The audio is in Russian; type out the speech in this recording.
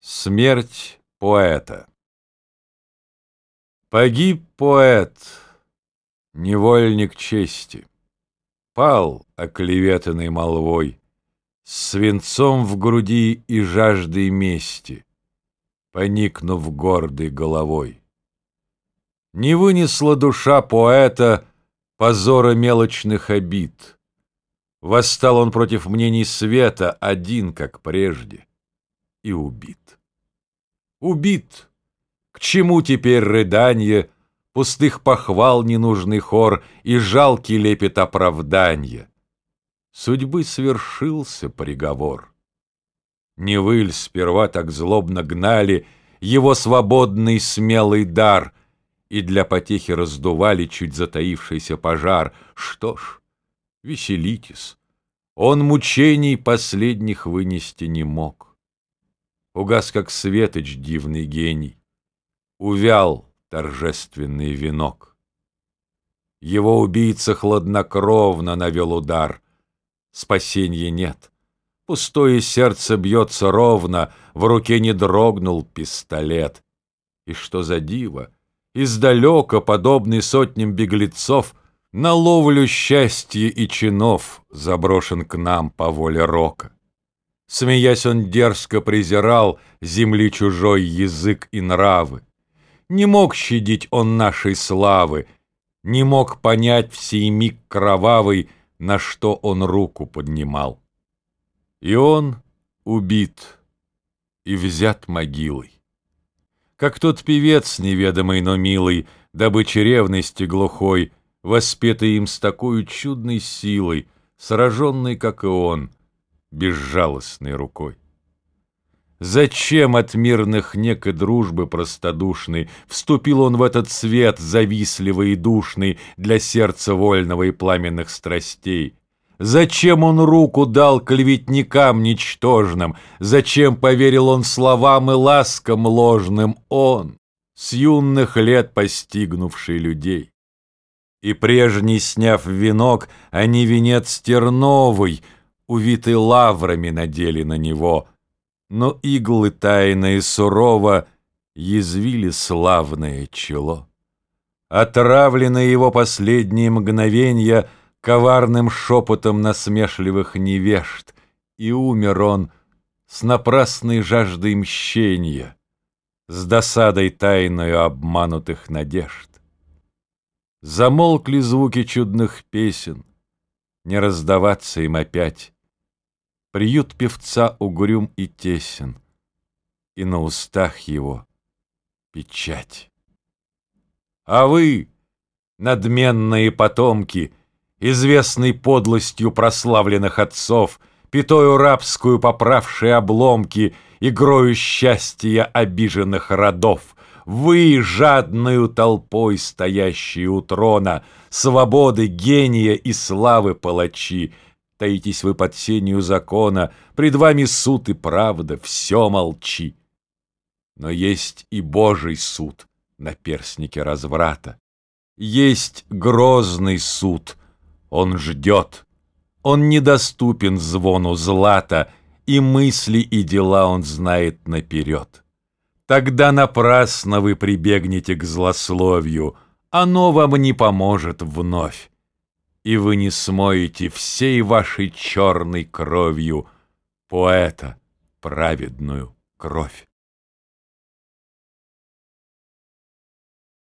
Смерть поэта Погиб поэт, невольник чести, Пал, оклеветанный молвой, С свинцом в груди и жаждой мести, Поникнув гордой головой. Не вынесла душа поэта Позора мелочных обид. Восстал он против мнений света Один, как прежде, и убит. Убит! К чему теперь рыданье, Пустых похвал ненужный хор И жалкий лепет оправданья? Судьбы свершился приговор. Не выль сперва так злобно гнали Его свободный смелый дар И для потехи раздували Чуть затаившийся пожар. Что ж, веселитесь, он мучений последних вынести не мог. Угас, как светоч, дивный гений. Увял торжественный венок. Его убийца хладнокровно навел удар. Спасенья нет. Пустое сердце бьется ровно, В руке не дрогнул пистолет. И что за диво! Издалека, подобный сотням беглецов, На ловлю счастья и чинов Заброшен к нам по воле рока. Смеясь, он дерзко презирал Земли чужой язык и нравы. Не мог щадить он нашей славы, Не мог понять в сей миг кровавый, На что он руку поднимал. И он убит и взят могилой. Как тот певец неведомый, но милый, Добычи ревности глухой, Воспетый им с такой чудной силой, Сраженный, как и он — безжалостной рукой. Зачем от мирных нек и дружбы простодушный Вступил он в этот свет завистливый и душный Для сердца вольного и пламенных страстей? Зачем он руку дал клеветникам ничтожным? Зачем поверил он словам и ласкам ложным он, С юных лет постигнувший людей? И прежний, сняв венок, они венец терновый — увитый лаврами надели на него, но иглы тайно и сурово язвили славное чело. Отравлены его последние мгновенья коварным шепотом насмешливых невежд, и умер он с напрасной жаждой мщения, с досадой тайною обманутых надежд. Замолкли звуки чудных песен, не раздаваться им опять. Приют певца угрюм и тесен, И на устах его печать. А вы, надменные потомки, Известной подлостью прославленных отцов, Пятою рабскую поправшие обломки, Игрою счастья обиженных родов, Вы, жадную толпой стоящие у трона, Свободы, гения и славы палачи, Таитесь вы под сенью закона, Пред вами суд и правда, все молчи. Но есть и Божий суд на перстнике разврата. Есть грозный суд, он ждет. Он недоступен звону злата, И мысли и дела он знает наперед. Тогда напрасно вы прибегнете к злословию, Оно вам не поможет вновь и вы не смоете всей вашей черной кровью поэта праведную кровь.